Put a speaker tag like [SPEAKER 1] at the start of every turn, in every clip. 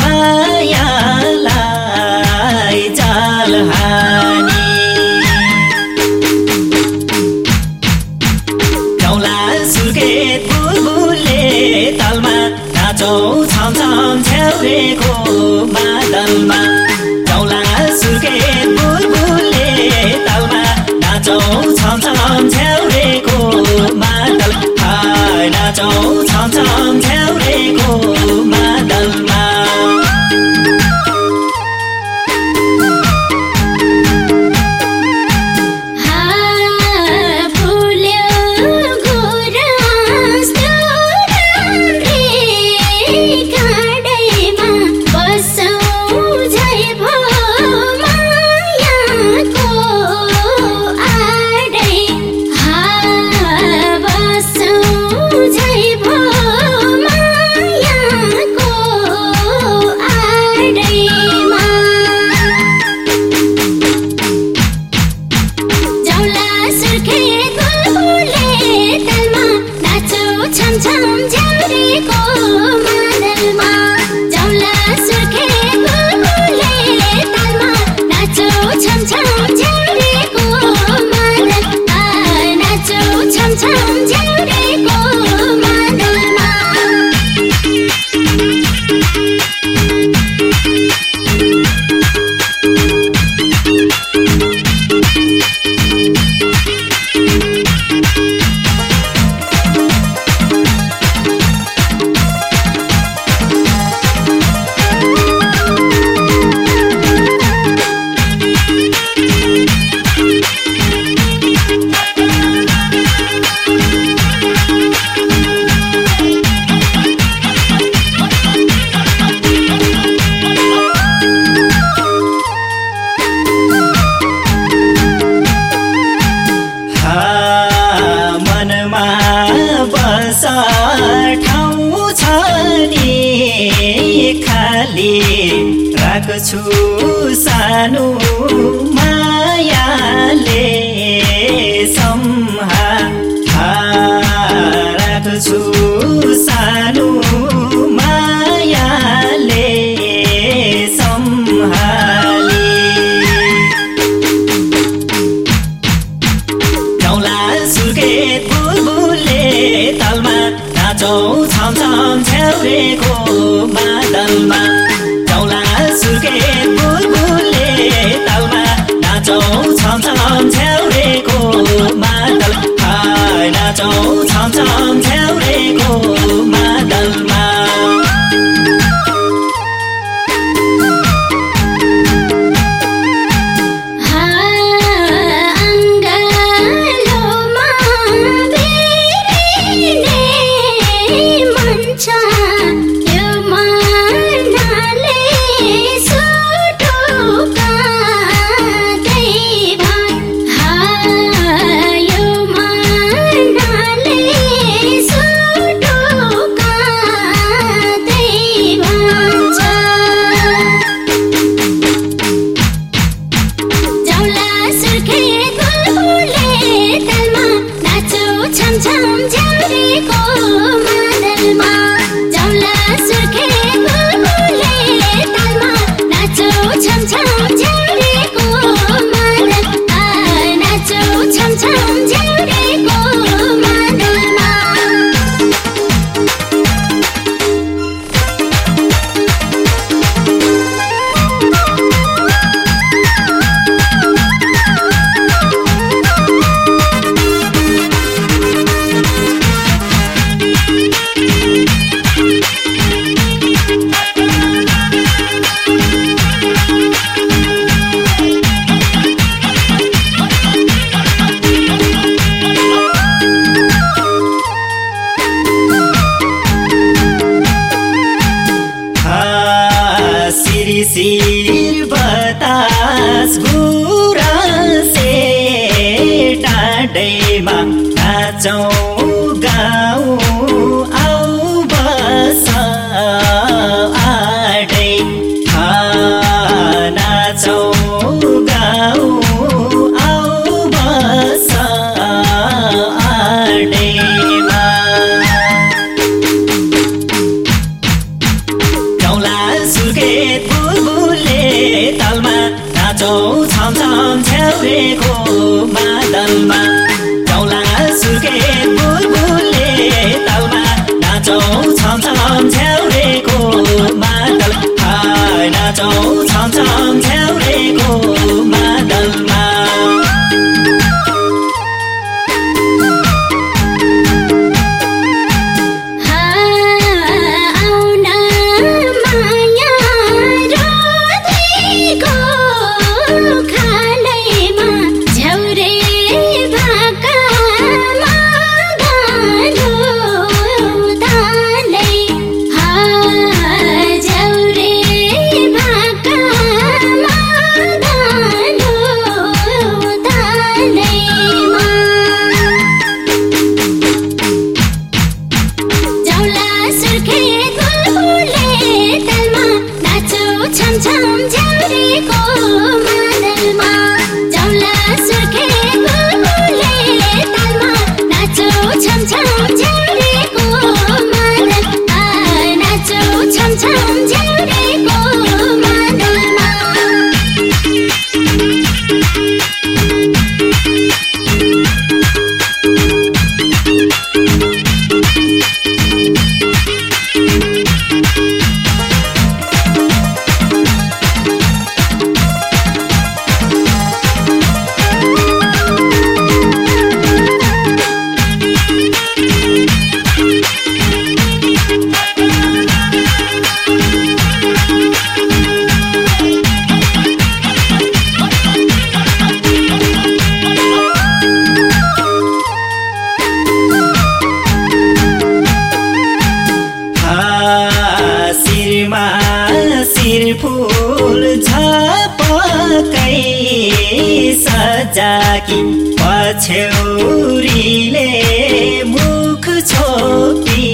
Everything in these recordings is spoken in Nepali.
[SPEAKER 1] मायालाई चाल तलमा छम छम छेउरेको बादलमा। चौला सुके बुलबुले तलमा नाचौ छम छम
[SPEAKER 2] छेउ परेको बादलमा चौला सुके बुलबुलले तालमा नाचौँ छम छम छ्याउ। बाँचौ छम छम
[SPEAKER 1] छेउको बादलमा चौला
[SPEAKER 2] सुके शिर फुल छ पकै सजाकी पछ्यौरीले मुख छोपी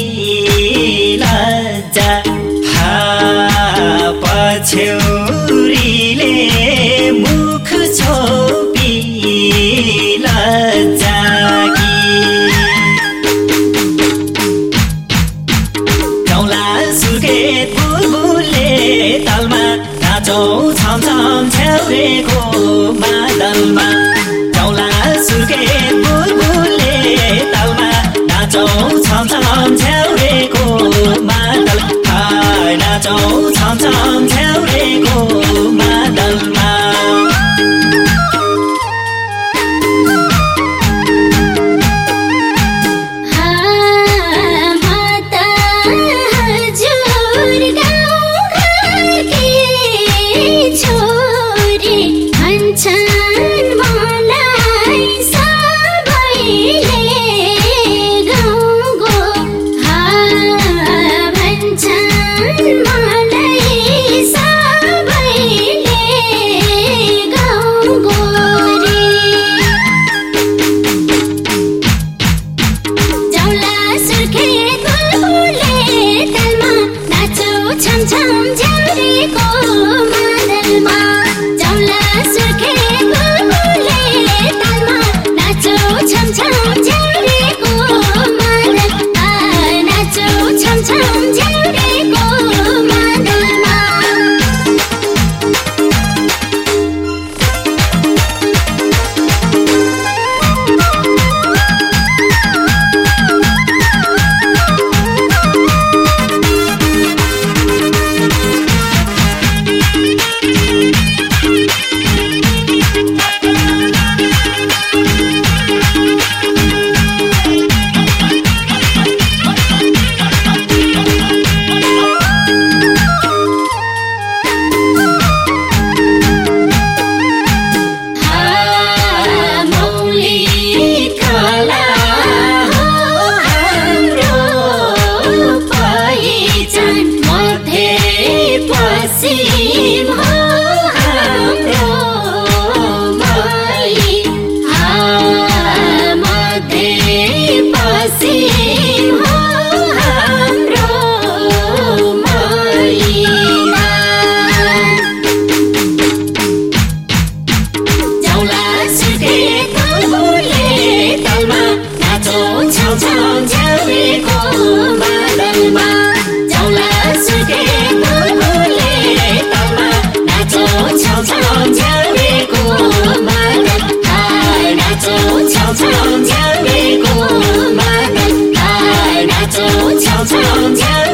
[SPEAKER 2] Yeah.